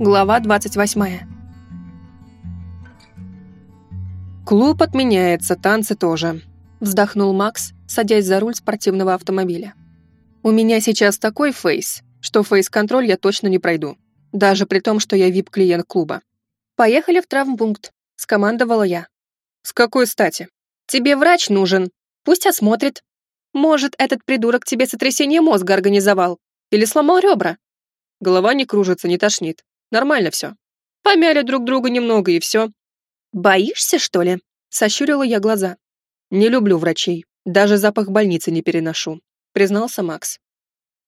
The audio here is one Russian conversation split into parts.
Глава 28. «Клуб отменяется, танцы тоже», — вздохнул Макс, садясь за руль спортивного автомобиля. «У меня сейчас такой фейс, что фейс-контроль я точно не пройду, даже при том, что я вип-клиент клуба. Поехали в травмпункт», — скомандовала я. «С какой стати?» «Тебе врач нужен. Пусть осмотрит. Может, этот придурок тебе сотрясение мозга организовал или сломал ребра?» Голова не кружится, не тошнит. Нормально все. Помяли друг друга немного и все. Боишься, что ли? Сощурила я глаза. Не люблю врачей. Даже запах больницы не переношу, признался Макс.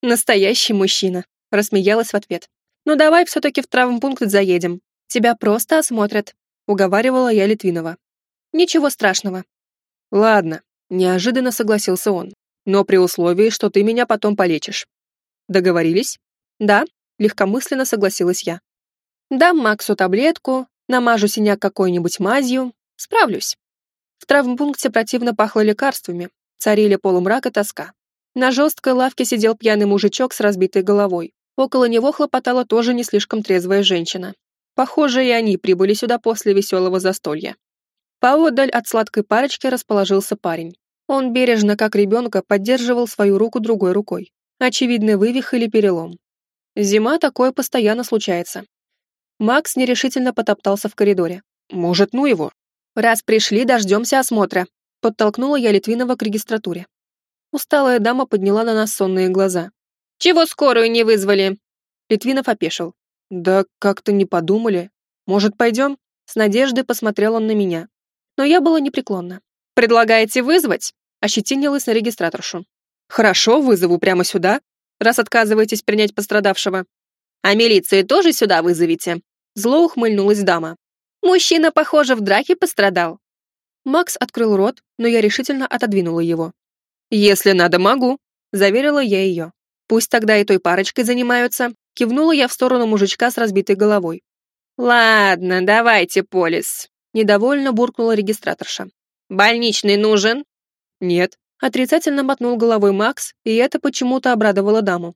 Настоящий мужчина, рассмеялась в ответ. Ну давай все-таки в травмпункт заедем. Тебя просто осмотрят, уговаривала я Литвинова. Ничего страшного. Ладно, неожиданно согласился он. Но при условии, что ты меня потом полечишь. Договорились? Да, легкомысленно согласилась я. Дам Максу таблетку, намажу синяк какой-нибудь мазью, справлюсь. В травмпункте противно пахло лекарствами, царили полумрак и тоска. На жесткой лавке сидел пьяный мужичок с разбитой головой. Около него хлопотала тоже не слишком трезвая женщина. Похоже, и они прибыли сюда после веселого застолья. Поодаль от сладкой парочки расположился парень. Он бережно, как ребенка, поддерживал свою руку другой рукой. Очевидный вывих или перелом. Зима такое постоянно случается. Макс нерешительно потоптался в коридоре. «Может, ну его?» «Раз пришли, дождемся осмотра», — подтолкнула я Литвинова к регистратуре. Усталая дама подняла на нас сонные глаза. «Чего скорую не вызвали?» Литвинов опешил. «Да как-то не подумали. Может, пойдем?» С надеждой посмотрел он на меня. Но я была непреклонна. «Предлагаете вызвать?» Ощетинилась на регистраторшу. «Хорошо, вызову прямо сюда, раз отказываетесь принять пострадавшего. А милицию тоже сюда вызовите?» Зло ухмыльнулась дама. «Мужчина, похоже, в драке пострадал». Макс открыл рот, но я решительно отодвинула его. «Если надо, могу», — заверила я ее. «Пусть тогда и той парочкой занимаются», — кивнула я в сторону мужичка с разбитой головой. «Ладно, давайте полис», — недовольно буркнула регистраторша. «Больничный нужен?» «Нет», — отрицательно мотнул головой Макс, и это почему-то обрадовало даму.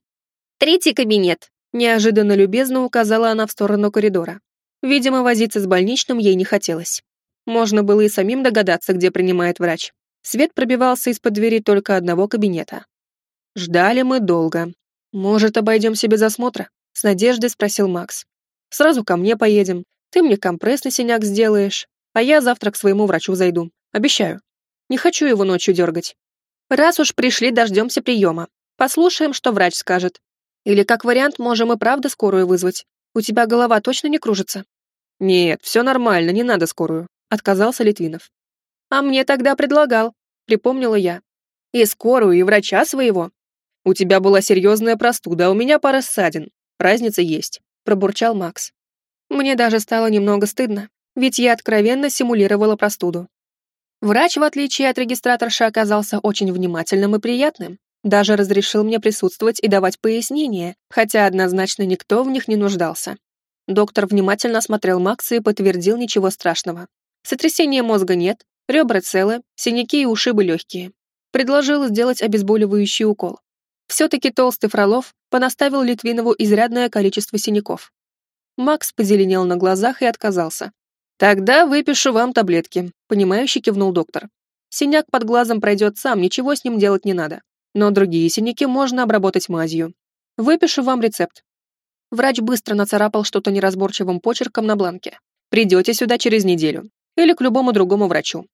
«Третий кабинет», Неожиданно любезно указала она в сторону коридора. Видимо, возиться с больничным ей не хотелось. Можно было и самим догадаться, где принимает врач. Свет пробивался из-под двери только одного кабинета. Ждали мы долго. «Может, обойдемся без осмотра?» — с надеждой спросил Макс. «Сразу ко мне поедем. Ты мне компресс на синяк сделаешь, а я завтра к своему врачу зайду. Обещаю. Не хочу его ночью дергать. Раз уж пришли, дождемся приема. Послушаем, что врач скажет. Или, как вариант, можем и правда скорую вызвать. У тебя голова точно не кружится?» «Нет, все нормально, не надо скорую», — отказался Литвинов. «А мне тогда предлагал», — припомнила я. «И скорую, и врача своего. У тебя была серьезная простуда, а у меня пара ссадин. Разница есть», — пробурчал Макс. Мне даже стало немного стыдно, ведь я откровенно симулировала простуду. Врач, в отличие от регистраторши, оказался очень внимательным и приятным. Даже разрешил мне присутствовать и давать пояснения, хотя однозначно никто в них не нуждался. Доктор внимательно осмотрел Макса и подтвердил ничего страшного. Сотрясения мозга нет, ребра целы, синяки и ушибы легкие. Предложил сделать обезболивающий укол. Все-таки толстый Фролов понаставил Литвинову изрядное количество синяков. Макс позеленел на глазах и отказался. «Тогда выпишу вам таблетки», — понимающе кивнул доктор. «Синяк под глазом пройдет сам, ничего с ним делать не надо но другие синяки можно обработать мазью. Выпишу вам рецепт. Врач быстро нацарапал что-то неразборчивым почерком на бланке. Придете сюда через неделю. Или к любому другому врачу.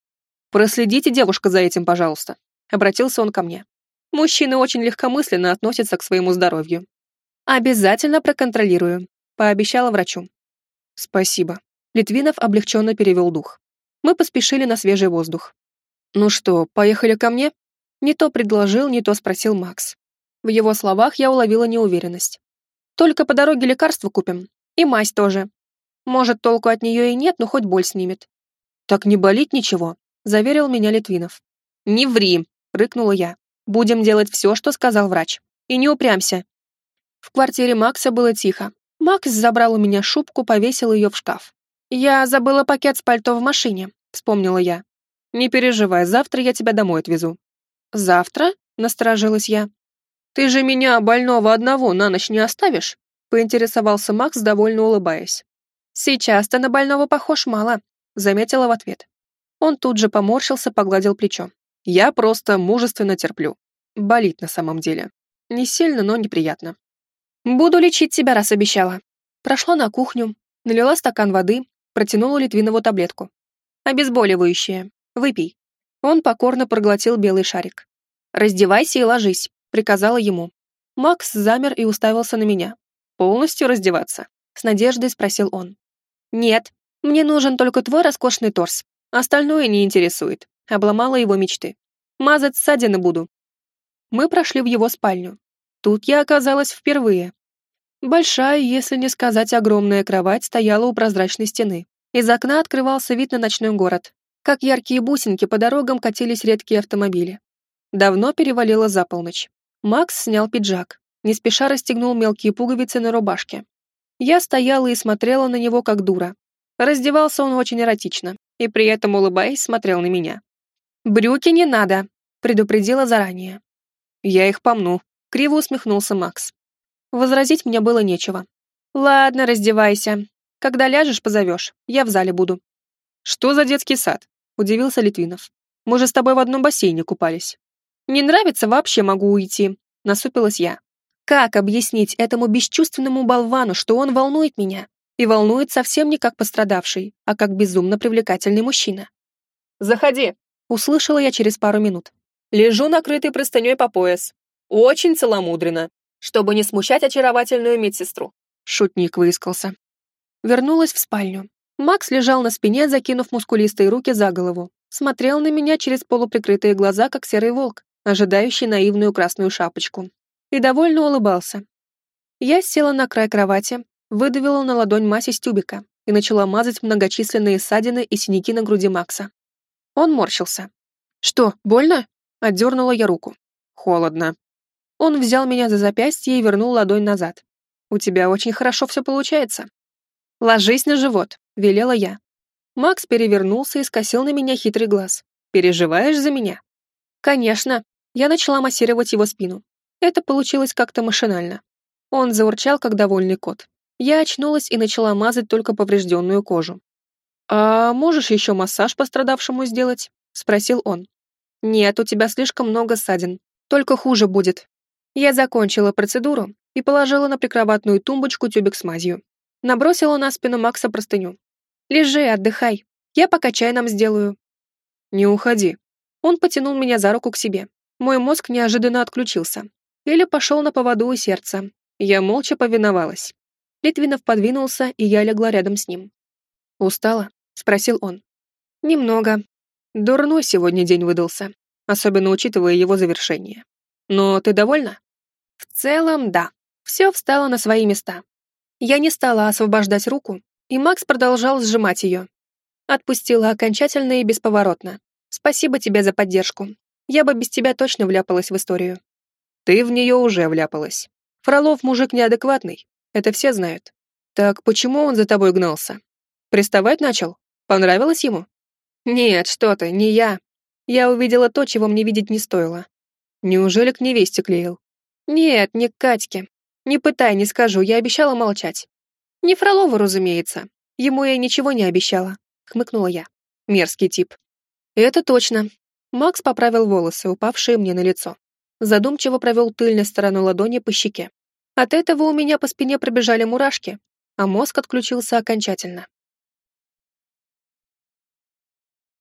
Проследите, девушка, за этим, пожалуйста. Обратился он ко мне. Мужчины очень легкомысленно относятся к своему здоровью. Обязательно проконтролирую, пообещала врачу. Спасибо. Литвинов облегченно перевел дух. Мы поспешили на свежий воздух. Ну что, поехали ко мне? Не то предложил, не то спросил Макс. В его словах я уловила неуверенность. Только по дороге лекарства купим. И мазь тоже. Может, толку от нее и нет, но хоть боль снимет. Так не болит ничего, заверил меня Литвинов. Не ври, рыкнула я. Будем делать все, что сказал врач. И не упрямся. В квартире Макса было тихо. Макс забрал у меня шубку, повесил ее в шкаф. «Я забыла пакет с пальто в машине», — вспомнила я. «Не переживай, завтра я тебя домой отвезу», «Завтра?» — насторожилась я. «Ты же меня, больного одного, на ночь не оставишь?» Поинтересовался Макс, довольно улыбаясь. «Сейчас ты на больного похож мало», — заметила в ответ. Он тут же поморщился, погладил плечо. «Я просто мужественно терплю. Болит на самом деле. Не сильно, но неприятно». «Буду лечить тебя, раз обещала». Прошла на кухню, налила стакан воды, протянула Литвинову таблетку. «Обезболивающее. Выпей». Он покорно проглотил белый шарик. «Раздевайся и ложись», — приказала ему. Макс замер и уставился на меня. «Полностью раздеваться?» — с надеждой спросил он. «Нет, мне нужен только твой роскошный торс. Остальное не интересует», — обломала его мечты. «Мазать ссадины буду». Мы прошли в его спальню. Тут я оказалась впервые. Большая, если не сказать огромная кровать, стояла у прозрачной стены. Из окна открывался вид на ночной город. Как яркие бусинки по дорогам катились редкие автомобили. Давно перевалило за полночь. Макс снял пиджак, не спеша расстегнул мелкие пуговицы на рубашке. Я стояла и смотрела на него как дура. Раздевался он очень эротично, и при этом, улыбаясь, смотрел на меня. «Брюки не надо», — предупредила заранее. «Я их помну», — криво усмехнулся Макс. Возразить мне было нечего. «Ладно, раздевайся. Когда ляжешь, позовешь. Я в зале буду». «Что за детский сад?» — удивился Литвинов. «Мы же с тобой в одном бассейне купались». «Не нравится, вообще могу уйти», — насупилась я. «Как объяснить этому бесчувственному болвану, что он волнует меня? И волнует совсем не как пострадавший, а как безумно привлекательный мужчина?» «Заходи», — услышала я через пару минут. Лежу накрытый простыней по пояс. Очень целомудренно, чтобы не смущать очаровательную медсестру. Шутник выискался. Вернулась в спальню. Макс лежал на спине, закинув мускулистые руки за голову. Смотрел на меня через полуприкрытые глаза, как серый волк ожидающий наивную красную шапочку, и довольно улыбался. Я села на край кровати, выдавила на ладонь мазь из тюбика и начала мазать многочисленные ссадины и синяки на груди Макса. Он морщился. «Что, больно?» — отдернула я руку. «Холодно». Он взял меня за запястье и вернул ладонь назад. «У тебя очень хорошо все получается». «Ложись на живот», — велела я. Макс перевернулся и скосил на меня хитрый глаз. «Переживаешь за меня?» «Конечно», я начала массировать его спину. Это получилось как-то машинально. Он заурчал, как довольный кот. Я очнулась и начала мазать только поврежденную кожу. «А можешь еще массаж пострадавшему сделать?» — спросил он. «Нет, у тебя слишком много ссадин. Только хуже будет». Я закончила процедуру и положила на прикроватную тумбочку тюбик с мазью. Набросила на спину Макса простыню. «Лежи, отдыхай. Я пока чай нам сделаю». «Не уходи». Он потянул меня за руку к себе. Мой мозг неожиданно отключился. Или пошел на поводу у сердца. Я молча повиновалась. Литвинов подвинулся, и я легла рядом с ним. «Устала?» — спросил он. «Немного. Дурной сегодня день выдался, особенно учитывая его завершение. Но ты довольна?» «В целом, да. Все встало на свои места. Я не стала освобождать руку, и Макс продолжал сжимать ее. Отпустила окончательно и бесповоротно. Спасибо тебе за поддержку. Я бы без тебя точно вляпалась в историю. Ты в нее уже вляпалась. Фролов мужик неадекватный, это все знают. Так почему он за тобой гнался? Приставать начал? Понравилось ему? Нет, что ты, не я. Я увидела то, чего мне видеть не стоило. Неужели к невесте клеил? Нет, не к Катьке. Не пытай, не скажу, я обещала молчать. Не Фролову, разумеется. Ему я ничего не обещала, хмыкнула я. Мерзкий тип. Это точно. Макс поправил волосы, упавшие мне на лицо. Задумчиво провел тыльной стороной ладони по щеке. От этого у меня по спине пробежали мурашки, а мозг отключился окончательно.